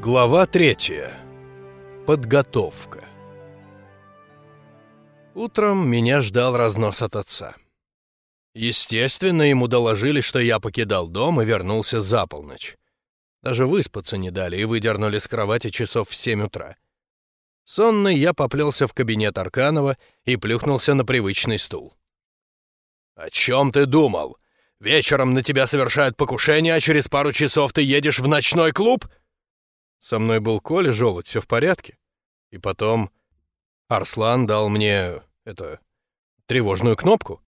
Глава третья. Подготовка. Утром меня ждал разнос от отца. Естественно, ему доложили, что я покидал дом и вернулся за полночь. Даже выспаться не дали и выдернули с кровати часов в семь утра. Сонный я поплелся в кабинет Арканова и плюхнулся на привычный стул. «О чем ты думал? Вечером на тебя совершают покушение, а через пару часов ты едешь в ночной клуб?» Со мной был Коля Желудь, все в порядке. И потом Арслан дал мне, это, тревожную кнопку.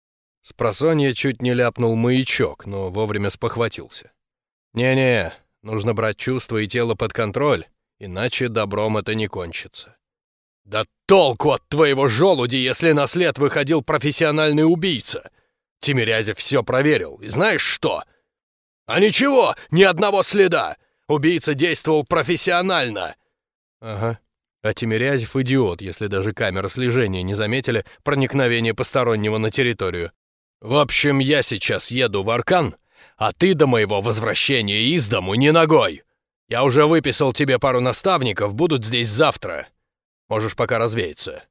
С просонья чуть не ляпнул маячок, но вовремя спохватился. «Не-не, нужно брать чувства и тело под контроль, иначе добром это не кончится». «Да толку от твоего желуди, если на след выходил профессиональный убийца!» Тимирязев все проверил, и знаешь что? А ничего, ни одного следа! Убийца действовал профессионально!» «Ага. А Тимирязев идиот, если даже камеры слежения не заметили проникновение постороннего на территорию. В общем, я сейчас еду в Аркан, а ты до моего возвращения из дому не ногой. Я уже выписал тебе пару наставников, будут здесь завтра. Можешь пока развеяться».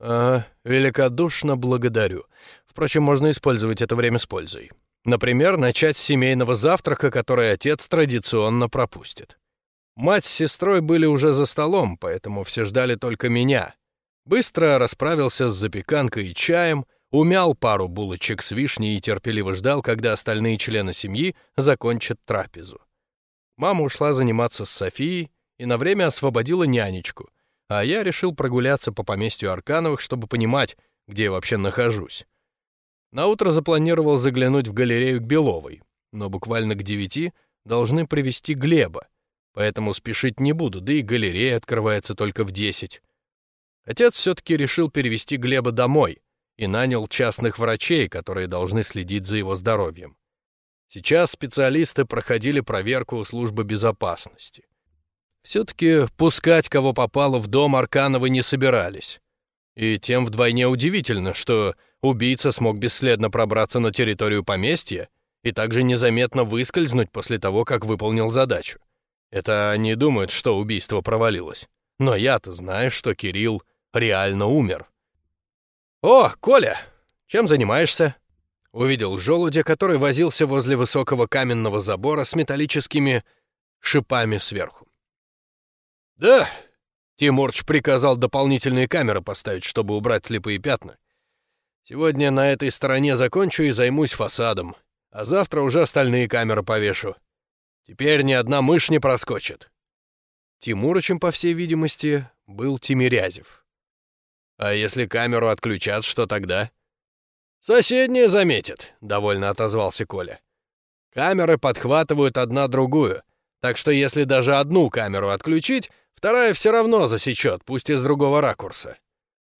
«Ага, великодушно благодарю. Впрочем, можно использовать это время с пользой. Например, начать с семейного завтрака, который отец традиционно пропустит. Мать с сестрой были уже за столом, поэтому все ждали только меня. Быстро расправился с запеканкой и чаем, умял пару булочек с вишней и терпеливо ждал, когда остальные члены семьи закончат трапезу. Мама ушла заниматься с Софией и на время освободила нянечку, а я решил прогуляться по поместью Аркановых, чтобы понимать, где я вообще нахожусь. Наутро запланировал заглянуть в галерею к Беловой, но буквально к девяти должны привести Глеба, поэтому спешить не буду, да и галерея открывается только в десять. Отец все-таки решил перевести Глеба домой и нанял частных врачей, которые должны следить за его здоровьем. Сейчас специалисты проходили проверку у службы безопасности. Все-таки пускать кого попало в дом Аркановы не собирались. И тем вдвойне удивительно, что убийца смог бесследно пробраться на территорию поместья и также незаметно выскользнуть после того, как выполнил задачу. Это они думают, что убийство провалилось. Но я-то знаю, что Кирилл реально умер. «О, Коля, чем занимаешься?» Увидел желудя, который возился возле высокого каменного забора с металлическими шипами сверху. «Да, Тимурч приказал дополнительные камеры поставить, чтобы убрать слепые пятна. Сегодня на этой стороне закончу и займусь фасадом, а завтра уже остальные камеры повешу. Теперь ни одна мышь не проскочит. Тимурычем, по всей видимости, был Тимирязев. А если камеру отключат, что тогда? Соседние заметят, довольно отозвался Коля. Камеры подхватывают одна другую, так что если даже одну камеру отключить, Вторая все равно засечет, пусть из другого ракурса.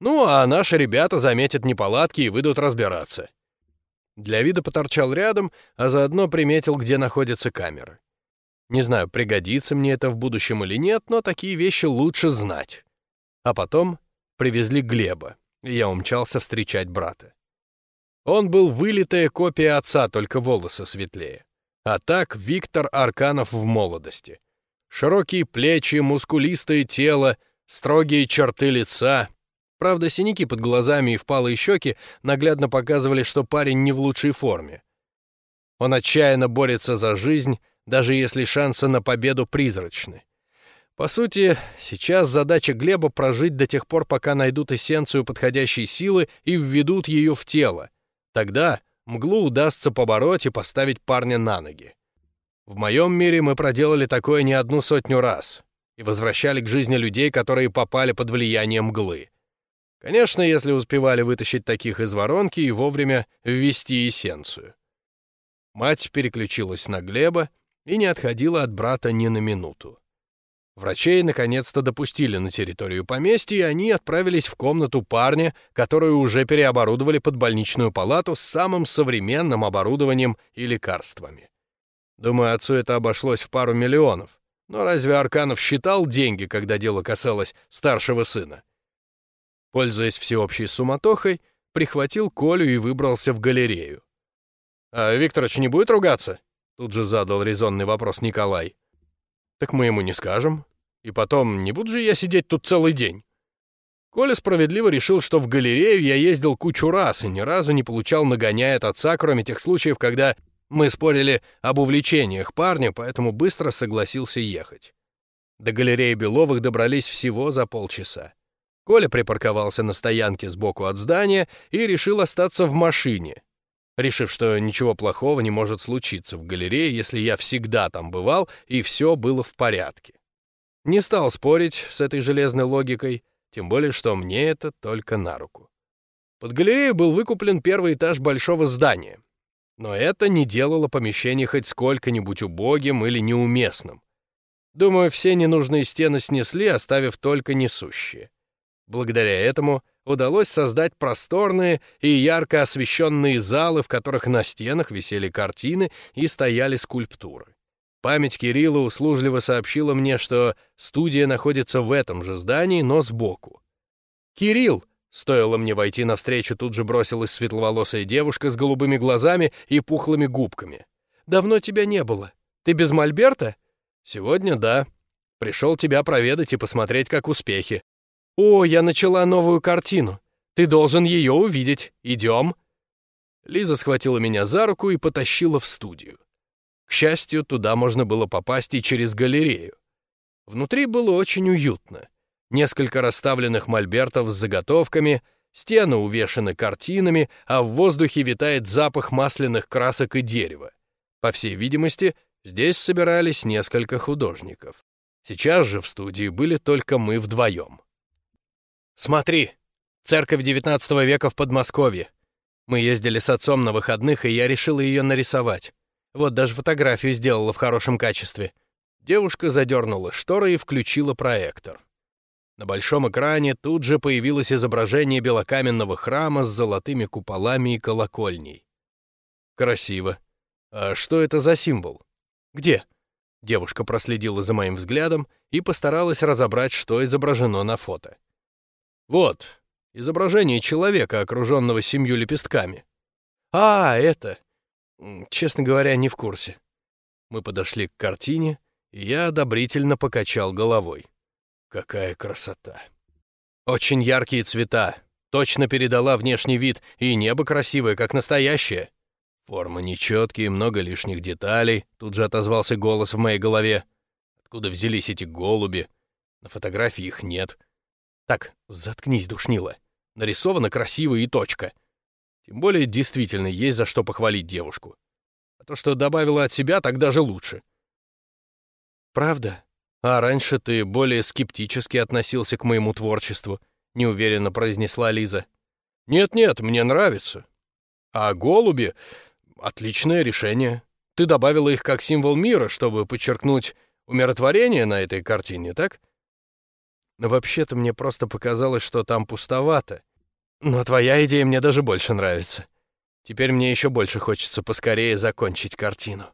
Ну, а наши ребята заметят неполадки и выйдут разбираться. Для вида поторчал рядом, а заодно приметил, где находятся камеры. Не знаю, пригодится мне это в будущем или нет, но такие вещи лучше знать. А потом привезли Глеба, и я умчался встречать брата. Он был вылитая копия отца, только волосы светлее. А так Виктор Арканов в молодости. Широкие плечи, мускулистое тело, строгие черты лица. Правда, синяки под глазами и впалые щеки наглядно показывали, что парень не в лучшей форме. Он отчаянно борется за жизнь, даже если шансы на победу призрачны. По сути, сейчас задача Глеба прожить до тех пор, пока найдут эссенцию подходящей силы и введут ее в тело. Тогда мглу удастся побороть и поставить парня на ноги. В моем мире мы проделали такое не одну сотню раз и возвращали к жизни людей, которые попали под влияние мглы. Конечно, если успевали вытащить таких из воронки и вовремя ввести эссенцию. Мать переключилась на Глеба и не отходила от брата ни на минуту. Врачей наконец-то допустили на территорию поместья, и они отправились в комнату парня, которую уже переоборудовали под больничную палату с самым современным оборудованием и лекарствами. Думаю, отцу это обошлось в пару миллионов. Но разве Арканов считал деньги, когда дело касалось старшего сына? Пользуясь всеобщей суматохой, прихватил Колю и выбрался в галерею. «А Викторович не будет ругаться?» Тут же задал резонный вопрос Николай. Так мы ему не скажем. И потом, не буду же я сидеть тут целый день. Коля справедливо решил, что в галерею я ездил кучу раз и ни разу не получал нагоняя от отца, кроме тех случаев, когда мы спорили об увлечениях парня, поэтому быстро согласился ехать. До галереи Беловых добрались всего за полчаса. Коля припарковался на стоянке сбоку от здания и решил остаться в машине, решив, что ничего плохого не может случиться в галерее, если я всегда там бывал и все было в порядке. Не стал спорить с этой железной логикой, тем более, что мне это только на руку. Под галерею был выкуплен первый этаж большого здания, но это не делало помещение хоть сколько-нибудь убогим или неуместным. Думаю, все ненужные стены снесли, оставив только несущие. Благодаря этому удалось создать просторные и ярко освещенные залы, в которых на стенах висели картины и стояли скульптуры. Память Кирилла услужливо сообщила мне, что студия находится в этом же здании, но сбоку. «Кирилл!» Стоило мне войти навстречу, тут же бросилась светловолосая девушка с голубыми глазами и пухлыми губками. «Давно тебя не было. Ты без мольберта?» «Сегодня да. Пришел тебя проведать и посмотреть, как успехи». «О, я начала новую картину. Ты должен ее увидеть. Идем». Лиза схватила меня за руку и потащила в студию. К счастью, туда можно было попасть и через галерею. Внутри было очень уютно. Несколько расставленных мольбертов с заготовками, стены увешаны картинами, а в воздухе витает запах масляных красок и дерева. По всей видимости, Здесь собирались несколько художников. Сейчас же в студии были только мы вдвоем. «Смотри! Церковь XIX века в Подмосковье. Мы ездили с отцом на выходных, и я решила ее нарисовать. Вот даже фотографию сделала в хорошем качестве». Девушка задернула шторы и включила проектор. На большом экране тут же появилось изображение белокаменного храма с золотыми куполами и колокольней. Красиво. А что это за символ? «Где?» Девушка проследила за моим взглядом и постаралась разобрать, что изображено на фото. «Вот, изображение человека, окруженного семью лепестками». «А, это...» Честно говоря, не в курсе. Мы подошли к картине, и я одобрительно покачал головой. Какая красота! Очень яркие цвета, точно передала внешний вид, и небо красивое, как настоящее. Форма нечеткие, много лишних деталей. Тут же отозвался голос в моей голове. Откуда взялись эти голуби? На фотографии их нет. Так, заткнись, душнила. Нарисовано красиво и точка. Тем более, действительно, есть за что похвалить девушку. А то, что добавила от себя, так даже лучше. Правда? А раньше ты более скептически относился к моему творчеству, неуверенно произнесла Лиза. Нет-нет, мне нравится. А голуби... Отличное решение. Ты добавила их как символ мира, чтобы подчеркнуть умиротворение на этой картине, так? Вообще-то мне просто показалось, что там пустовато. Но твоя идея мне даже больше нравится. Теперь мне еще больше хочется поскорее закончить картину.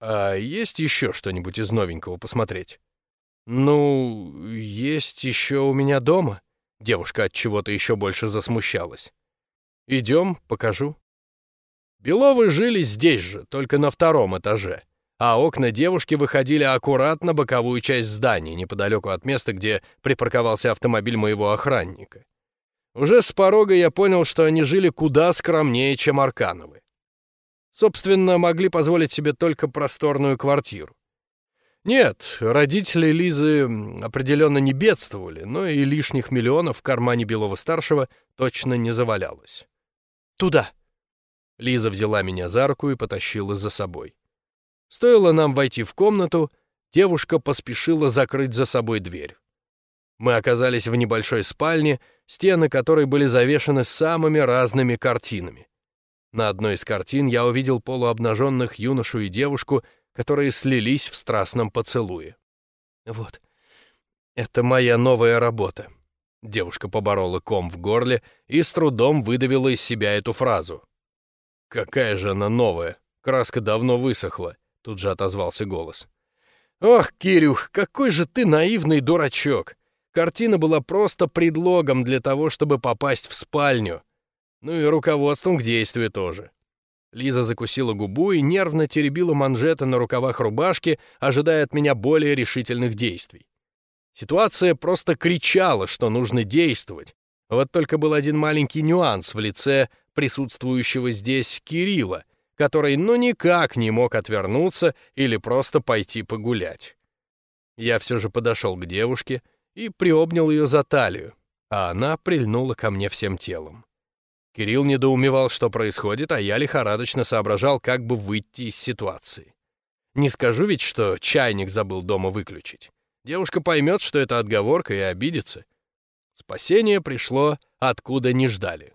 А есть еще что-нибудь из новенького посмотреть? Ну, есть еще у меня дома. Девушка от чего-то еще больше засмущалась. Идем, покажу. Беловы жили здесь же, только на втором этаже, а окна девушки выходили аккуратно боковую часть здания, неподалеку от места, где припарковался автомобиль моего охранника. Уже с порога я понял, что они жили куда скромнее, чем Аркановы. Собственно, могли позволить себе только просторную квартиру. Нет, родители Лизы определенно не бедствовали, но и лишних миллионов в кармане Белова-старшего точно не завалялось. «Туда!» Лиза взяла меня за руку и потащила за собой. Стоило нам войти в комнату, девушка поспешила закрыть за собой дверь. Мы оказались в небольшой спальне, стены которой были завешаны самыми разными картинами. На одной из картин я увидел полуобнаженных юношу и девушку, которые слились в страстном поцелуе. «Вот, это моя новая работа». Девушка поборола ком в горле и с трудом выдавила из себя эту фразу. «Какая же она новая! Краска давно высохла», — тут же отозвался голос. «Ох, Кирюх, какой же ты наивный дурачок! Картина была просто предлогом для того, чтобы попасть в спальню. Ну и руководством к действию тоже. Лиза закусила губу и нервно теребила манжеты на рукавах рубашки, ожидая от меня более решительных действий. Ситуация просто кричала, что нужно действовать. Вот только был один маленький нюанс в лице присутствующего здесь Кирилла, который ну никак не мог отвернуться или просто пойти погулять. Я все же подошел к девушке и приобнял ее за талию, а она прильнула ко мне всем телом. Кирилл недоумевал, что происходит, а я лихорадочно соображал, как бы выйти из ситуации. Не скажу ведь, что чайник забыл дома выключить. Девушка поймет, что это отговорка, и обидится. Спасение пришло, откуда не ждали.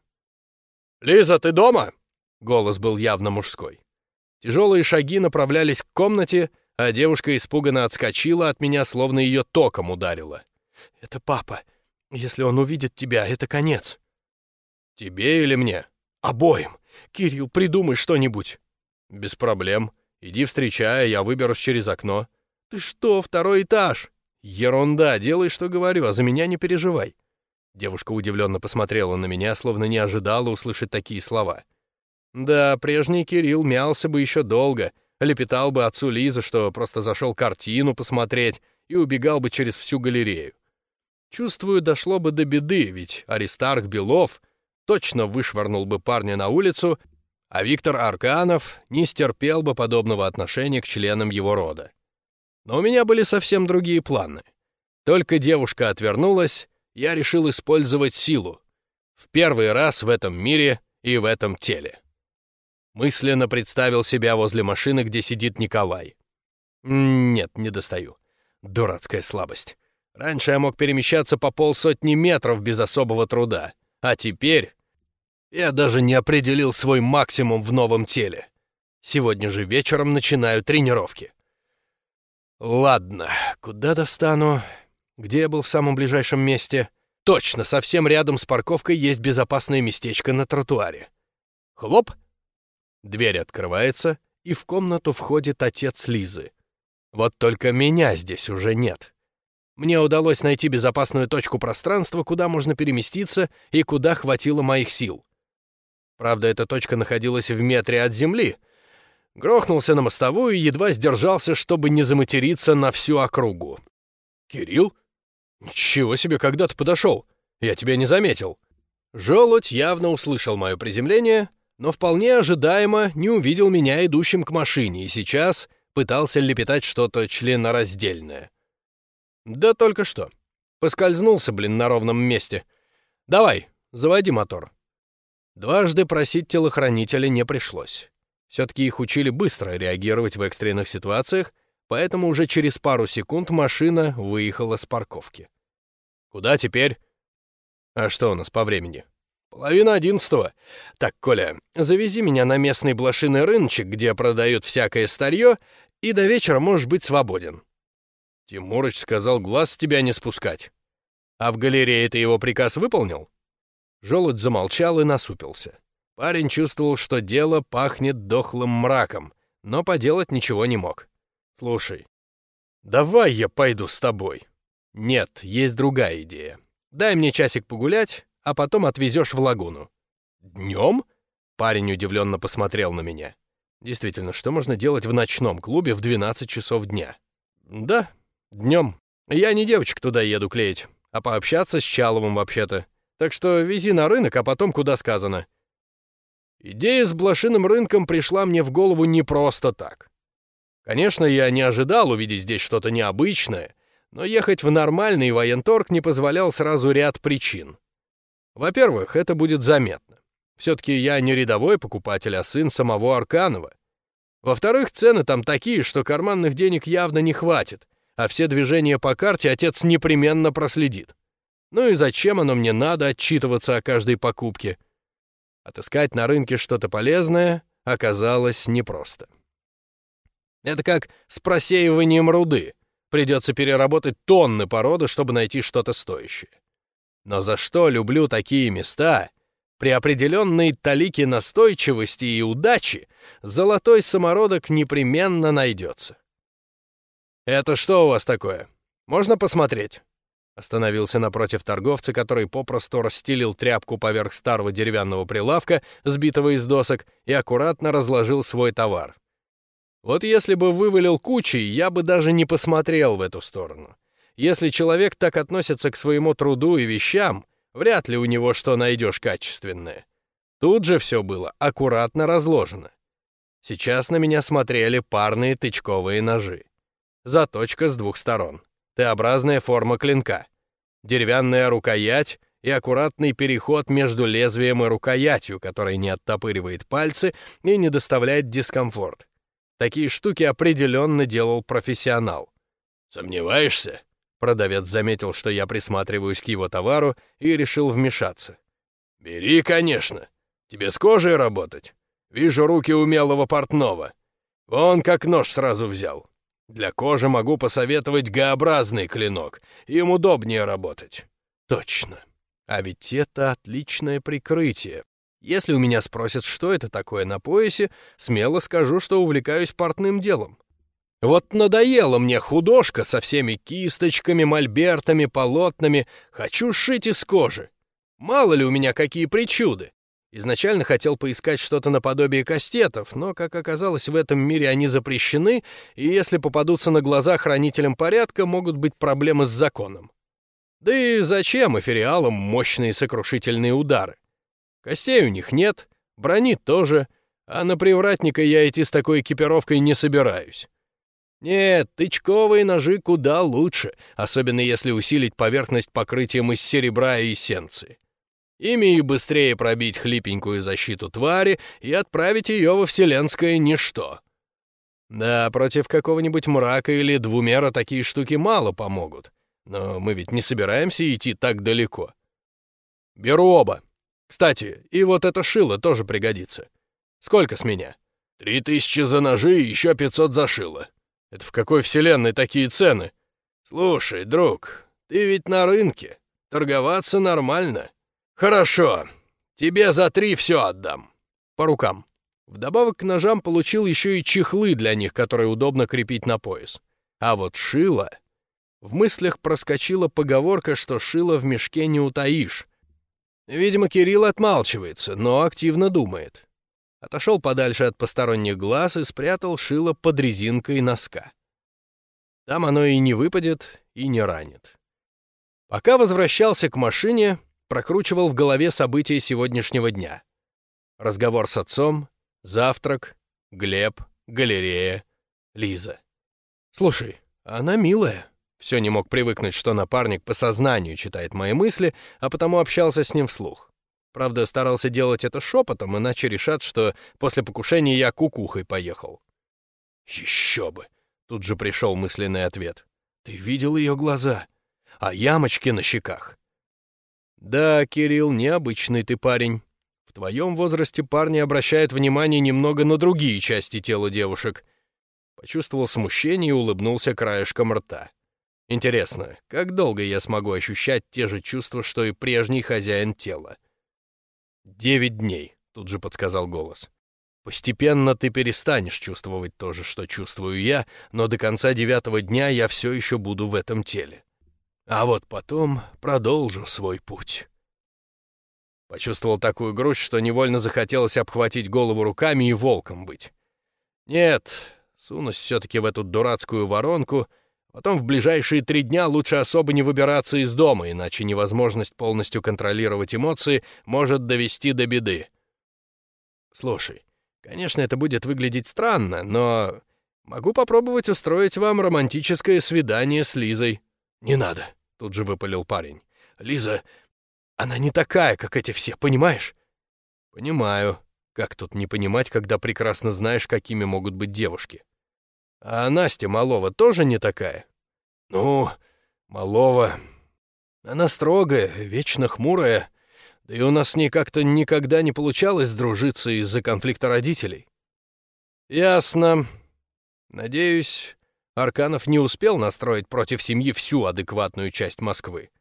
«Лиза, ты дома?» — голос был явно мужской. Тяжелые шаги направлялись к комнате, а девушка испуганно отскочила от меня, словно ее током ударила. «Это папа. Если он увидит тебя, это конец». «Тебе или мне?» «Обоим. Кирилл, придумай что-нибудь». «Без проблем. Иди встречай, я выберусь через окно». «Ты что, второй этаж?» «Ерунда, делай, что говорю, а за меня не переживай». Девушка удивленно посмотрела на меня, словно не ожидала услышать такие слова. Да, прежний Кирилл мялся бы еще долго, лепетал бы отцу Лизы, что просто зашел картину посмотреть и убегал бы через всю галерею. Чувствую, дошло бы до беды, ведь Аристарх Белов точно вышвырнул бы парня на улицу, а Виктор Арканов не стерпел бы подобного отношения к членам его рода. Но у меня были совсем другие планы. Только девушка отвернулась, я решил использовать силу. В первый раз в этом мире и в этом теле. Мысленно представил себя возле машины, где сидит Николай. Нет, не достаю. Дурацкая слабость. Раньше я мог перемещаться по полсотни метров без особого труда. А теперь я даже не определил свой максимум в новом теле. Сегодня же вечером начинаю тренировки. Ладно, куда достану? Где я был в самом ближайшем месте? Точно, совсем рядом с парковкой есть безопасное местечко на тротуаре. Хлоп! Дверь открывается, и в комнату входит отец Лизы. Вот только меня здесь уже нет. Мне удалось найти безопасную точку пространства, куда можно переместиться и куда хватило моих сил. Правда, эта точка находилась в метре от земли — Грохнулся на мостовую и едва сдержался, чтобы не заматериться на всю округу. «Кирилл? Ничего себе, когда ты подошел? Я тебя не заметил». Желудь явно услышал мое приземление, но вполне ожидаемо не увидел меня идущим к машине и сейчас пытался лепетать что-то членораздельное. Да только что. Поскользнулся, блин, на ровном месте. Давай, заводи мотор. Дважды просить телохранителя не пришлось. Все-таки их учили быстро реагировать в экстренных ситуациях, поэтому уже через пару секунд машина выехала с парковки. «Куда теперь?» «А что у нас по времени?» «Половина одиннадцатого. Так, Коля, завези меня на местный блошиный рыночек, где продают всякое старье, и до вечера можешь быть свободен». Тимурыч сказал глаз с тебя не спускать. «А в галерее ты его приказ выполнил?» Желудь замолчал и насупился. Парень чувствовал, что дело пахнет дохлым мраком, но поделать ничего не мог. «Слушай, давай я пойду с тобой». «Нет, есть другая идея. Дай мне часик погулять, а потом отвезешь в лагуну». «Днем?» Парень удивленно посмотрел на меня. «Действительно, что можно делать в ночном клубе в 12 часов дня?» «Да, днем. Я не девочек туда еду клеить, а пообщаться с Чаловым вообще-то. Так что вези на рынок, а потом куда сказано. Идея с блошиным рынком пришла мне в голову не просто так. Конечно, я не ожидал увидеть здесь что-то необычное, но ехать в нормальный военторг не позволял сразу ряд причин. Во-первых, это будет заметно. Все-таки я не рядовой покупатель, а сын самого Арканова. Во-вторых, цены там такие, что карманных денег явно не хватит, а все движения по карте отец непременно проследит. Ну и зачем оно мне надо отчитываться о каждой покупке — Отыскать на рынке что-то полезное оказалось непросто. Это как с просеиванием руды. Придется переработать тонны породы, чтобы найти что-то стоящее. Но за что люблю такие места? При определенной талике настойчивости и удачи золотой самородок непременно найдется. «Это что у вас такое? Можно посмотреть?» Остановился напротив торговца, который попросту расстелил тряпку поверх старого деревянного прилавка, сбитого из досок, и аккуратно разложил свой товар. Вот если бы вывалил кучей, я бы даже не посмотрел в эту сторону. Если человек так относится к своему труду и вещам, вряд ли у него что найдешь качественное. Тут же все было аккуратно разложено. Сейчас на меня смотрели парные тычковые ножи. Заточка с двух сторон. Т-образная форма клинка. Деревянная рукоять и аккуратный переход между лезвием и рукоятью, который не оттопыривает пальцы и не доставляет дискомфорт. Такие штуки определенно делал профессионал. «Сомневаешься?» Продавец заметил, что я присматриваюсь к его товару и решил вмешаться. «Бери, конечно. Тебе с кожей работать? Вижу руки умелого портного. Он как нож сразу взял. Для кожи могу посоветовать Г-образный клинок. Им удобнее работать. Точно. А ведь это отличное прикрытие. Если у меня спросят, что это такое на поясе, смело скажу, что увлекаюсь портным делом. Вот надоело мне художка со всеми кисточками, мольбертами, полотнами. Хочу шить из кожи. Мало ли у меня какие причуды. Изначально хотел поискать что-то наподобие кастетов, но, как оказалось, в этом мире они запрещены, и если попадутся на глаза хранителям порядка, могут быть проблемы с законом. Да и зачем эфириалам мощные сокрушительные удары? Костей у них нет, брони тоже, а на привратника я идти с такой экипировкой не собираюсь. Нет, тычковые ножи куда лучше, особенно если усилить поверхность покрытием из серебра и эссенции. Ими и быстрее пробить хлипенькую защиту твари и отправить ее во вселенское ничто. Да, против какого-нибудь мрака или двумера такие штуки мало помогут. Но мы ведь не собираемся идти так далеко. Беру оба. Кстати, и вот это шило тоже пригодится. Сколько с меня? Три тысячи за ножи и еще пятьсот за шило. Это в какой вселенной такие цены? Слушай, друг, ты ведь на рынке. Торговаться нормально. «Хорошо. Тебе за три все отдам. По рукам». Вдобавок к ножам получил еще и чехлы для них, которые удобно крепить на пояс. А вот шило... В мыслях проскочила поговорка, что шило в мешке не утаишь. Видимо, Кирилл отмалчивается, но активно думает. Отошел подальше от посторонних глаз и спрятал шило под резинкой носка. Там оно и не выпадет, и не ранит. Пока возвращался к машине, прокручивал в голове события сегодняшнего дня. Разговор с отцом, завтрак, Глеб, галерея, Лиза. «Слушай, она милая». Все не мог привыкнуть, что напарник по сознанию читает мои мысли, а потому общался с ним вслух. Правда, старался делать это шепотом, иначе решат, что после покушения я кукухой поехал. «Еще бы!» — тут же пришел мысленный ответ. «Ты видел ее глаза? А ямочки на щеках? «Да, Кирилл, необычный ты парень. В твоем возрасте парни обращают внимание немного на другие части тела девушек». Почувствовал смущение и улыбнулся краешком рта. «Интересно, как долго я смогу ощущать те же чувства, что и прежний хозяин тела?» «Девять дней», — тут же подсказал голос. «Постепенно ты перестанешь чувствовать то же, что чувствую я, но до конца девятого дня я все еще буду в этом теле. А вот потом продолжу свой путь. Почувствовал такую грусть, что невольно захотелось обхватить голову руками и волком быть. Нет, сунусь все-таки в эту дурацкую воронку, потом в ближайшие три дня лучше особо не выбираться из дома, иначе невозможность полностью контролировать эмоции может довести до беды. Слушай, конечно, это будет выглядеть странно, но могу попробовать устроить вам романтическое свидание с Лизой. «Не надо», — тут же выпалил парень. «Лиза, она не такая, как эти все, понимаешь?» «Понимаю. Как тут не понимать, когда прекрасно знаешь, какими могут быть девушки? А Настя Малова тоже не такая?» «Ну, Малова... Она строгая, вечно хмурая, да и у нас с ней как-то никогда не получалось сдружиться из-за конфликта родителей». «Ясно. Надеюсь, Арканов не успел настроить против семьи всю адекватную часть Москвы.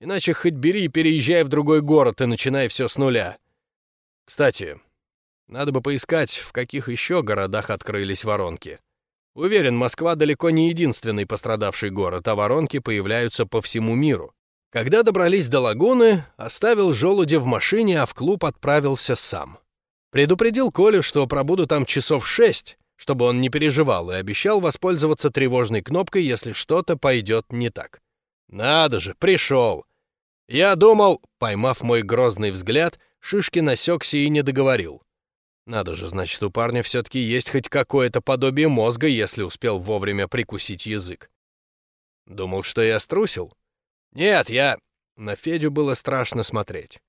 Иначе хоть бери и переезжай в другой город и начинай все с нуля. Кстати, надо бы поискать, в каких еще городах открылись воронки. Уверен, Москва далеко не единственный пострадавший город, а воронки появляются по всему миру. Когда добрались до лагуны, оставил желудя в машине, а в клуб отправился сам. Предупредил Колю, что пробуду там часов шесть, чтобы он не переживал, и обещал воспользоваться тревожной кнопкой, если что-то пойдет не так. «Надо же, пришел!» Я думал, поймав мой грозный взгляд, Шишкин осекся и не договорил. Надо же, значит, у парня все-таки есть хоть какое-то подобие мозга, если успел вовремя прикусить язык. Думал, что я струсил? Нет, я... На Федю было страшно смотреть.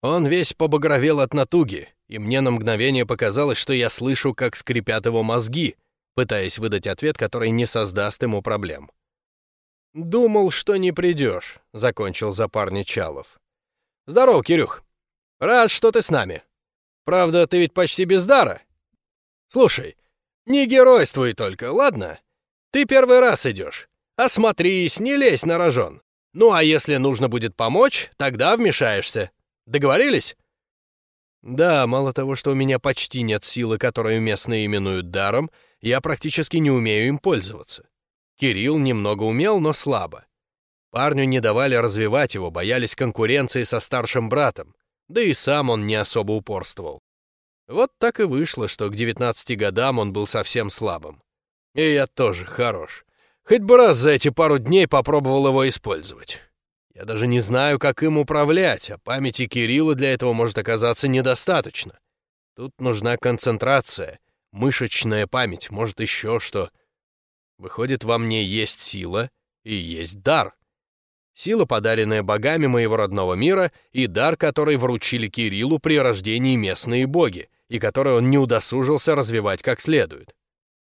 Он весь побагровел от натуги, и мне на мгновение показалось, что я слышу, как скрипят его мозги, пытаясь выдать ответ, который не создаст ему проблем. «Думал, что не придешь», — закончил за парня Чалов. «Здорово, Кирюх. Рад, что ты с нами. Правда, ты ведь почти без дара. Слушай, не геройствуй только, ладно? Ты первый раз идешь. Осмотрись, не лезь на рожон. Ну а если нужно будет помочь, тогда вмешаешься. Договорились?» «Да, мало того, что у меня почти нет силы, которую местные именуют даром, я практически не умею им пользоваться. Кирилл немного умел, но слабо. Парню не давали развивать его, боялись конкуренции со старшим братом, да и сам он не особо упорствовал. Вот так и вышло, что к 19 годам он был совсем слабым. И я тоже хорош. Хоть бы раз за эти пару дней попробовал его использовать. Я даже не знаю, как им управлять, а памяти Кирилла для этого может оказаться недостаточно. Тут нужна концентрация, мышечная память, может еще что — Выходит, во мне есть сила и есть дар. Сила, подаренная богами моего родного мира, и дар, который вручили Кириллу при рождении местные боги, и который он не удосужился развивать как следует.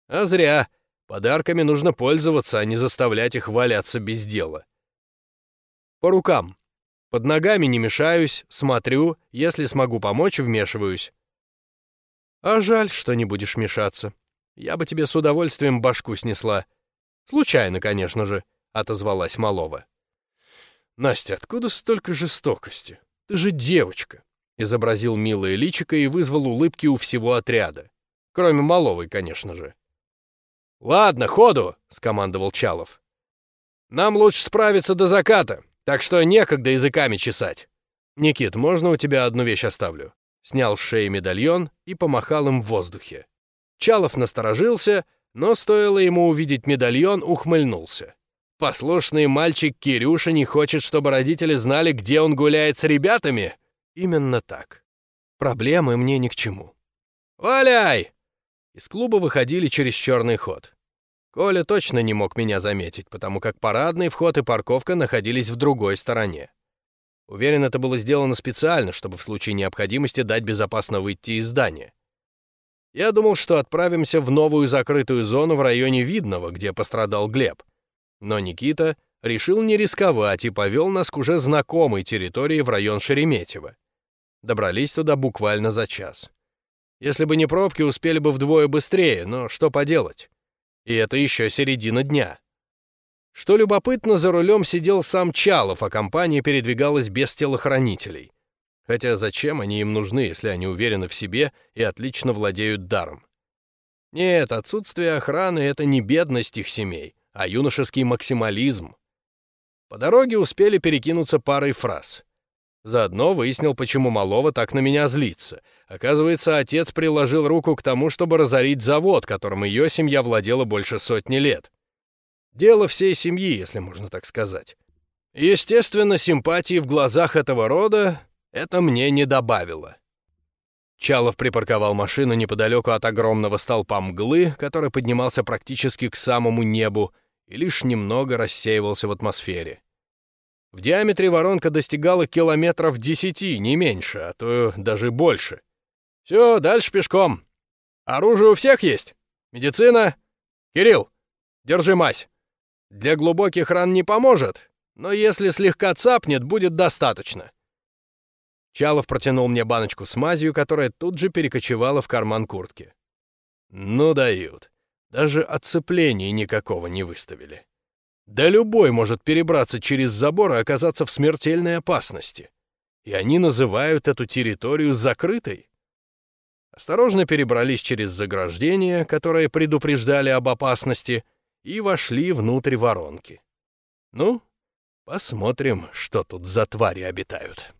А зря. Подарками нужно пользоваться, а не заставлять их валяться без дела. По рукам. Под ногами не мешаюсь, смотрю, если смогу помочь, вмешиваюсь. А жаль, что не будешь мешаться. Я бы тебе с удовольствием башку снесла. Случайно, конечно же, отозвалась Малова. Настя, откуда столько жестокости? Ты же девочка, изобразил милое личико и вызвал улыбки у всего отряда. Кроме Маловой, конечно же. Ладно, ходу, скомандовал Чалов. Нам лучше справиться до заката, так что некогда языками чесать. Никит, можно у тебя одну вещь оставлю? Снял с шеи медальон и помахал им в воздухе. Чалов насторожился, но стоило ему увидеть медальон, ухмыльнулся. Послушный мальчик Кирюша не хочет, чтобы родители знали, где он гуляет с ребятами? Именно так. Проблемы мне ни к чему. «Валяй!» Из клуба выходили через черный ход. Коля точно не мог меня заметить, потому как парадный вход и парковка находились в другой стороне. Уверен, это было сделано специально, чтобы в случае необходимости дать безопасно выйти из здания. Я думал, что отправимся в новую закрытую зону в районе Видного, где пострадал Глеб. Но Никита решил не рисковать и повел нас к уже знакомой территории в район Шереметьево. Добрались туда буквально за час. Если бы не пробки, успели бы вдвое быстрее, но что поделать. И это еще середина дня. Что любопытно, за рулем сидел сам Чалов, а компания передвигалась без телохранителей. Хотя зачем они им нужны, если они уверены в себе и отлично владеют даром? Нет, отсутствие охраны — это не бедность их семей, а юношеский максимализм. По дороге успели перекинуться парой фраз. Заодно выяснил, почему Малова так на меня злится. Оказывается, отец приложил руку к тому, чтобы разорить завод, которым ее семья владела больше сотни лет. Дело всей семьи, если можно так сказать. Естественно, симпатии в глазах этого рода это мне не добавило. Чалов припарковал машину неподалеку от огромного столпа мглы, который поднимался практически к самому небу и лишь немного рассеивался в атмосфере. В диаметре воронка достигала километров десяти, не меньше, а то даже больше. Все, дальше пешком. Оружие у всех есть? Медицина? Кирилл, держи мазь. Для глубоких ран не поможет, но если слегка цапнет, будет достаточно. Чалов протянул мне баночку с мазью, которая тут же перекочевала в карман куртки. Ну дают. Даже отцепления никакого не выставили. Да любой может перебраться через забор и оказаться в смертельной опасности. И они называют эту территорию закрытой. Осторожно перебрались через заграждение, которое предупреждали об опасности, и вошли внутрь воронки. Ну, Посмотрим, что тут за твари обитают.